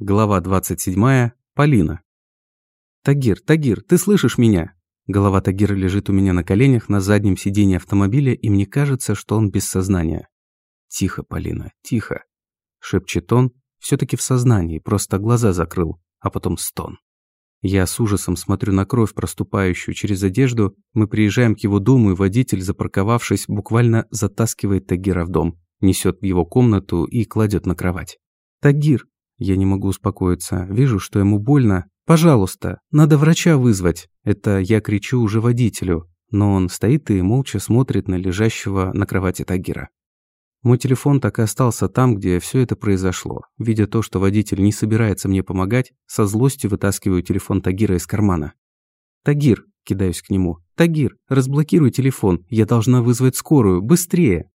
Глава 27. Полина. «Тагир, Тагир, ты слышишь меня?» Голова Тагира лежит у меня на коленях на заднем сиденье автомобиля, и мне кажется, что он без сознания. «Тихо, Полина, тихо», – шепчет он, все таки в сознании, просто глаза закрыл, а потом стон. Я с ужасом смотрю на кровь, проступающую через одежду. Мы приезжаем к его дому, и водитель, запарковавшись, буквально затаскивает Тагира в дом, несет в его комнату и кладет на кровать. «Тагир, я не могу успокоиться. Вижу, что ему больно. «Пожалуйста, надо врача вызвать!» Это я кричу уже водителю, но он стоит и молча смотрит на лежащего на кровати Тагира. Мой телефон так и остался там, где все это произошло. Видя то, что водитель не собирается мне помогать, со злостью вытаскиваю телефон Тагира из кармана. «Тагир!» – кидаюсь к нему. «Тагир, разблокируй телефон, я должна вызвать скорую, быстрее!»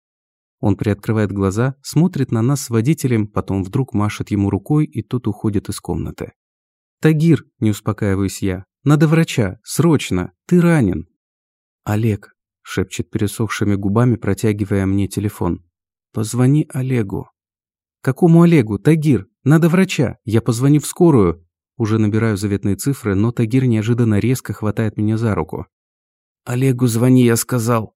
Он приоткрывает глаза, смотрит на нас с водителем, потом вдруг машет ему рукой, и тот уходит из комнаты. «Тагир!» – не успокаиваюсь я. «Надо врача! Срочно! Ты ранен!» «Олег!» – шепчет пересохшими губами, протягивая мне телефон. «Позвони Олегу». «Какому Олегу? Тагир! Надо врача! Я позвоню в скорую!» Уже набираю заветные цифры, но Тагир неожиданно резко хватает меня за руку. «Олегу звони, я сказал!»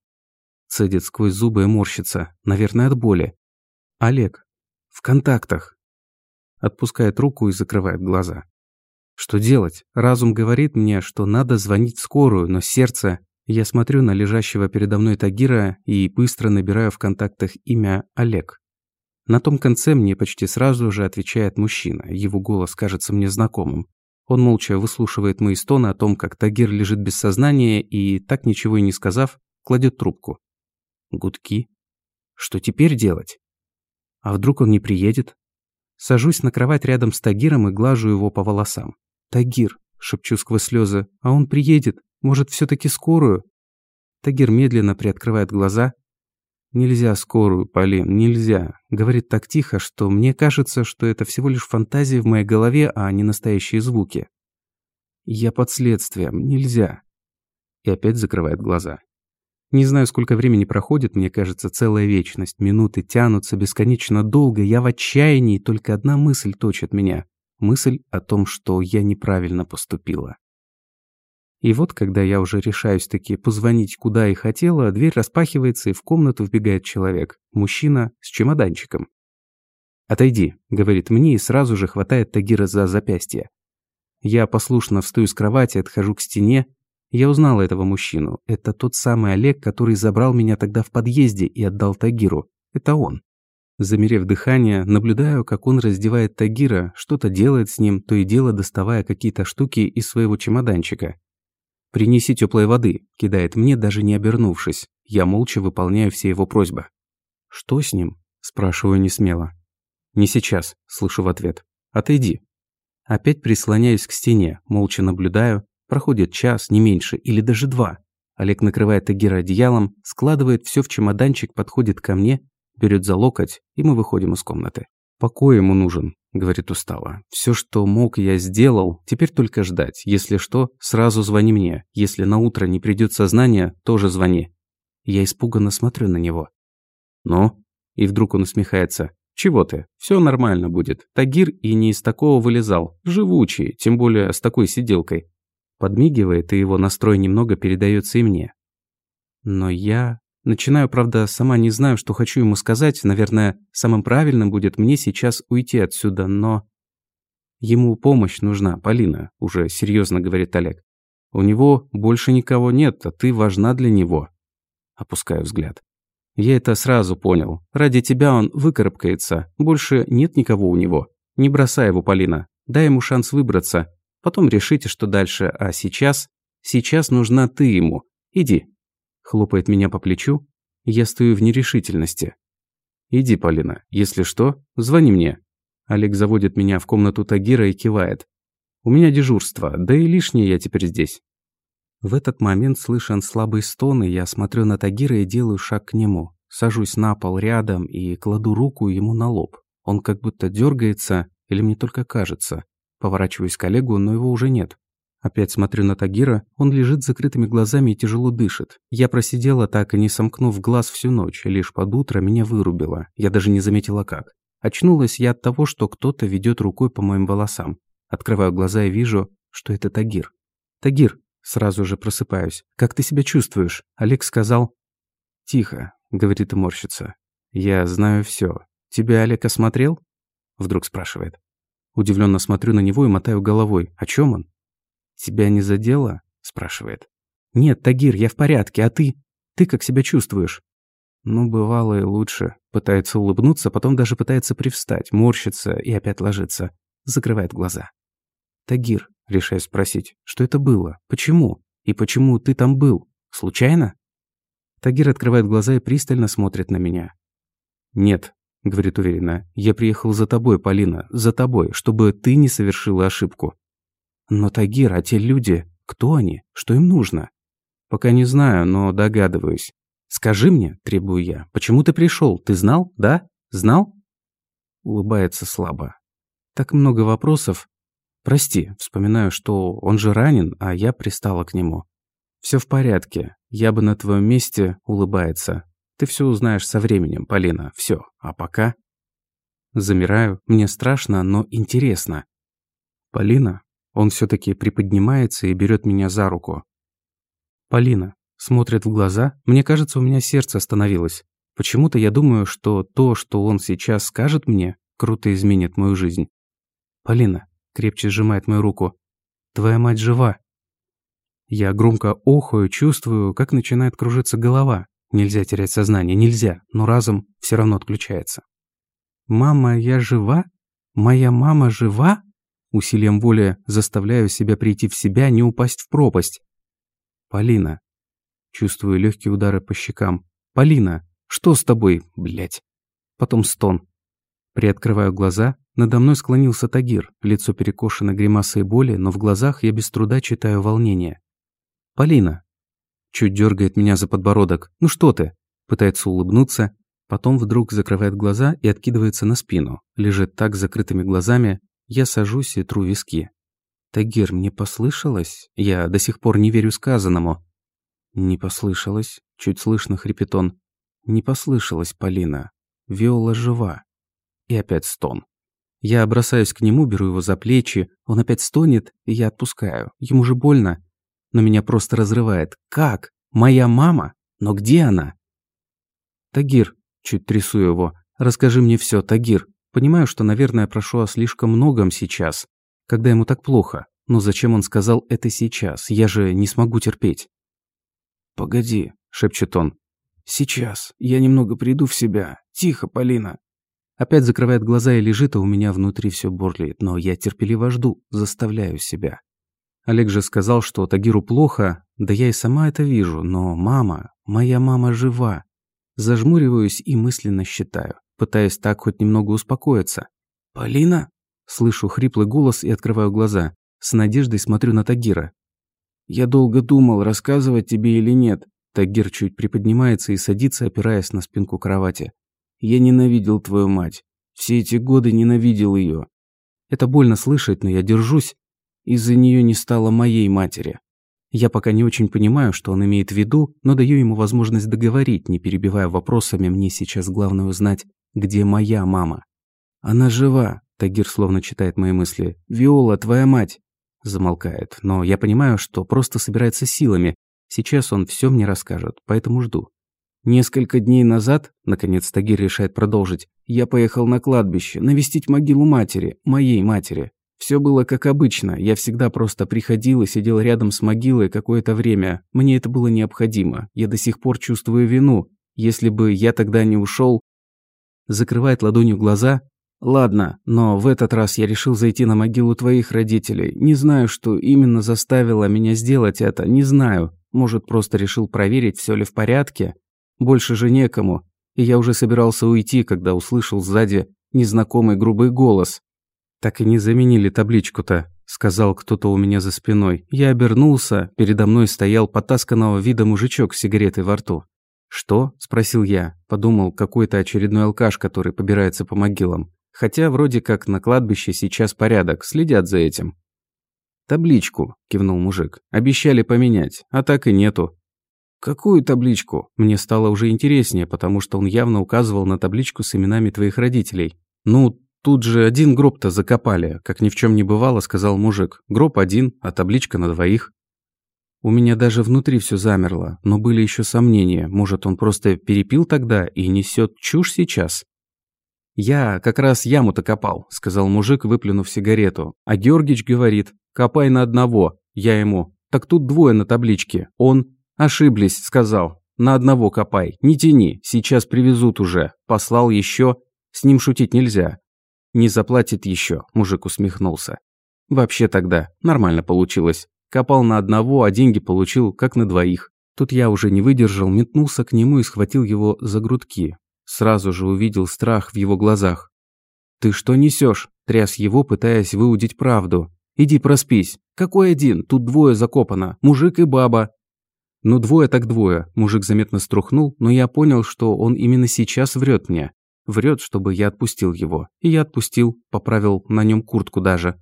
Цедит сквозь зубы и морщится, наверное, от боли. «Олег. В контактах». Отпускает руку и закрывает глаза. Что делать? Разум говорит мне, что надо звонить в скорую, но сердце... Я смотрю на лежащего передо мной Тагира и быстро набираю в контактах имя Олег. На том конце мне почти сразу же отвечает мужчина. Его голос кажется мне знакомым. Он молча выслушивает мои стоны о том, как Тагир лежит без сознания и, так ничего и не сказав, кладет трубку. Гудки. Что теперь делать? А вдруг он не приедет? Сажусь на кровать рядом с Тагиром и глажу его по волосам. «Тагир», – шепчу сквозь слезы, – «а он приедет. Может, все таки скорую?» Тагир медленно приоткрывает глаза. «Нельзя скорую, Полин, нельзя», – говорит так тихо, что мне кажется, что это всего лишь фантазии в моей голове, а не настоящие звуки. «Я под следствием, нельзя». И опять закрывает глаза. Не знаю, сколько времени проходит, мне кажется, целая вечность. Минуты тянутся бесконечно долго, я в отчаянии, только одна мысль точит меня. Мысль о том, что я неправильно поступила. И вот, когда я уже решаюсь таки позвонить куда и хотела, дверь распахивается, и в комнату вбегает человек. Мужчина с чемоданчиком. «Отойди», — говорит мне, и сразу же хватает Тагира за запястье. Я послушно встаю с кровати, отхожу к стене, я узнала этого мужчину. Это тот самый Олег, который забрал меня тогда в подъезде и отдал Тагиру. Это он. Замерев дыхание, наблюдаю, как он раздевает Тагира, что-то делает с ним, то и дело доставая какие-то штуки из своего чемоданчика. «Принеси теплой воды», – кидает мне, даже не обернувшись. Я молча выполняю все его просьбы. «Что с ним?» – спрашиваю несмело. «Не сейчас», – слышу в ответ. «Отойди». Опять прислоняюсь к стене, молча наблюдаю, Проходит час, не меньше, или даже два. Олег накрывает Тагира одеялом, складывает все в чемоданчик, подходит ко мне, берет за локоть, и мы выходим из комнаты. «Покой ему нужен», — говорит устало. «Все, что мог, я сделал. Теперь только ждать. Если что, сразу звони мне. Если на утро не придет сознание, тоже звони». Я испуганно смотрю на него. «Ну?» И вдруг он усмехается. «Чего ты? Все нормально будет. Тагир и не из такого вылезал. Живучий, тем более с такой сиделкой. Подмигивает, и его настрой немного передается и мне. Но я... Начинаю, правда, сама не знаю, что хочу ему сказать. Наверное, самым правильным будет мне сейчас уйти отсюда, но... Ему помощь нужна, Полина, уже серьезно говорит Олег. У него больше никого нет, а ты важна для него. Опускаю взгляд. Я это сразу понял. Ради тебя он выкарабкается. Больше нет никого у него. Не бросай его, Полина. Дай ему шанс выбраться. Потом решите, что дальше. А сейчас... Сейчас нужна ты ему. Иди. Хлопает меня по плечу. Я стою в нерешительности. Иди, Полина. Если что, звони мне. Олег заводит меня в комнату Тагира и кивает. У меня дежурство, да и лишнее я теперь здесь. В этот момент слышен слабый стон, и я смотрю на Тагира и делаю шаг к нему. Сажусь на пол рядом и кладу руку ему на лоб. Он как будто дергается, или мне только кажется. Поворачиваюсь к коллегу, но его уже нет. Опять смотрю на Тагира, он лежит с закрытыми глазами и тяжело дышит. Я просидела так и не сомкнув глаз всю ночь, лишь под утро меня вырубило, я даже не заметила как. Очнулась я от того, что кто-то ведет рукой по моим волосам. Открываю глаза и вижу, что это Тагир. «Тагир!» Сразу же просыпаюсь. «Как ты себя чувствуешь?» Олег сказал. «Тихо», — говорит и морщится. «Я знаю все. Тебя Олег осмотрел?» Вдруг спрашивает. Удивленно смотрю на него и мотаю головой. «О чем он?» «Тебя не задело?» – спрашивает. «Нет, Тагир, я в порядке, а ты? Ты как себя чувствуешь?» Ну, бывало и лучше. Пытается улыбнуться, потом даже пытается привстать, морщится и опять ложится. Закрывает глаза. «Тагир», – решаю спросить, что это было? Почему? И почему ты там был? Случайно? Тагир открывает глаза и пристально смотрит на меня. «Нет», – говорит уверенно, – «я приехал за тобой, Полина, за тобой, чтобы ты не совершила ошибку». Но Тагир, а те люди, кто они? Что им нужно? Пока не знаю, но догадываюсь. Скажи мне, требую я, почему ты пришел? Ты знал, да? Знал? Улыбается слабо. Так много вопросов. Прости, вспоминаю, что он же ранен, а я пристала к нему. Все в порядке. Я бы на твоем месте улыбается. Ты все узнаешь со временем, Полина. Все. А пока... Замираю. Мне страшно, но интересно. Полина, он все-таки приподнимается и берет меня за руку. Полина смотрит в глаза. Мне кажется, у меня сердце остановилось. Почему-то я думаю, что то, что он сейчас скажет мне, круто изменит мою жизнь. Полина крепче сжимает мою руку. Твоя мать жива. Я громко охаю, чувствую, как начинает кружиться голова. Нельзя терять сознание, нельзя, но разум все равно отключается. «Мама, я жива? Моя мама жива?» Усилием воли заставляю себя прийти в себя, не упасть в пропасть. «Полина». Чувствую легкие удары по щекам. «Полина, что с тобой, блядь?» Потом стон. Приоткрываю глаза. Надо мной склонился Тагир. Лицо перекошено гримасой боли, но в глазах я без труда читаю волнение. «Полина». Чуть дергает меня за подбородок. «Ну что ты?» Пытается улыбнуться. Потом вдруг закрывает глаза и откидывается на спину. Лежит так с закрытыми глазами, я сажусь и тру виски. «Тагир, мне послышалось? Я до сих пор не верю сказанному». «Не послышалось», — чуть слышно хрипит он. «Не послышалось, Полина. Виола жива». И опять стон. Я бросаюсь к нему, беру его за плечи, он опять стонет, и я отпускаю. Ему же больно. Но меня просто разрывает. Как? Моя мама? Но где она? Тагир, чуть трясу его, расскажи мне все, Тагир. Понимаю, что, наверное, прошу о слишком многом сейчас, когда ему так плохо. Но зачем он сказал это сейчас? Я же не смогу терпеть. «Погоди», — шепчет он. «Сейчас. Я немного приду в себя. Тихо, Полина». Опять закрывает глаза и лежит, а у меня внутри все бурлит. Но я терпеливо жду, заставляю себя. Олег же сказал, что Тагиру плохо. Да я и сама это вижу. Но мама, моя мама жива. Зажмуриваюсь и мысленно считаю пытаясь так хоть немного успокоиться. «Полина?» Слышу хриплый голос и открываю глаза. С надеждой смотрю на Тагира. «Я долго думал, рассказывать тебе или нет». Тагир чуть приподнимается и садится, опираясь на спинку кровати. «Я ненавидел твою мать. Все эти годы ненавидел ее. Это больно слышать, но я держусь. Из-за нее не стало моей матери. Я пока не очень понимаю, что он имеет в виду, но даю ему возможность договорить, не перебивая вопросами, мне сейчас главное узнать, где моя мама. Она жива, Тагир словно читает мои мысли. Виола, твоя мать. Замолкает, но я понимаю, что просто собирается силами. Сейчас он все мне расскажет, поэтому жду. Несколько дней назад, наконец Тагир решает продолжить, я поехал на кладбище, навестить могилу матери, моей матери. Все было как обычно, я всегда просто приходил и сидел рядом с могилой какое-то время. Мне это было необходимо. Я до сих пор чувствую вину. Если бы я тогда не ушел, закрывает ладонью глаза. «Ладно, но в этот раз я решил зайти на могилу твоих родителей. Не знаю, что именно заставило меня сделать это, не знаю. Может, просто решил проверить, все ли в порядке. Больше же некому. И я уже собирался уйти, когда услышал сзади незнакомый грубый голос. «Так и не заменили табличку-то», — сказал кто-то у меня за спиной. Я обернулся, передо мной стоял потасканного вида мужичок с сигаретой во рту. «Что?» – спросил я. Подумал, какой-то очередной алкаш, который побирается по могилам. Хотя вроде как на кладбище сейчас порядок, следят за этим. «Табличку», – кивнул мужик. «Обещали поменять, а так и нету». «Какую табличку?» Мне стало уже интереснее, потому что он явно указывал на табличку с именами твоих родителей. «Ну, тут же один гроб-то закопали, как ни в чем не бывало», – сказал мужик. «Гроб один, а табличка на двоих». У меня даже внутри все замерло, но были еще сомнения. Может, он просто перепил тогда и несет чушь сейчас? «Я как раз яму-то копал», – сказал мужик, выплюнув сигарету. А Георгич говорит, «Копай на одного». Я ему, «Так тут двое на табличке». Он, «Ошиблись», – сказал. «На одного копай, не тяни, сейчас привезут уже». Послал еще, с ним шутить нельзя. «Не заплатит еще», – мужик усмехнулся. «Вообще тогда нормально получилось. Копал на одного, а деньги получил, как на двоих. Тут я уже не выдержал, метнулся к нему и схватил его за грудки. Сразу же увидел страх в его глазах. «Ты что несешь? тряс его, пытаясь выудить правду. «Иди проспись. Какой один? Тут двое закопано. Мужик и баба». «Ну двое так двое», – мужик заметно струхнул, но я понял, что он именно сейчас врет мне. Врет, чтобы я отпустил его. И я отпустил, поправил на нем куртку даже.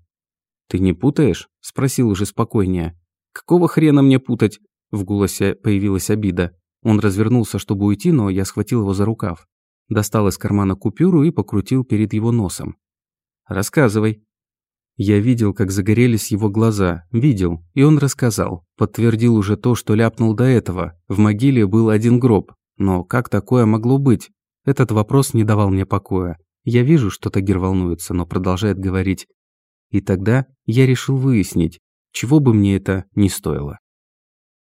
«Ты не путаешь?» – спросил уже спокойнее. «Какого хрена мне путать?» В голосе появилась обида. Он развернулся, чтобы уйти, но я схватил его за рукав. Достал из кармана купюру и покрутил перед его носом. «Рассказывай». Я видел, как загорелись его глаза. Видел. И он рассказал. Подтвердил уже то, что ляпнул до этого. В могиле был один гроб. Но как такое могло быть? Этот вопрос не давал мне покоя. Я вижу, что Тагир волнуется, но продолжает говорить. И тогда я решил выяснить, чего бы мне это ни стоило.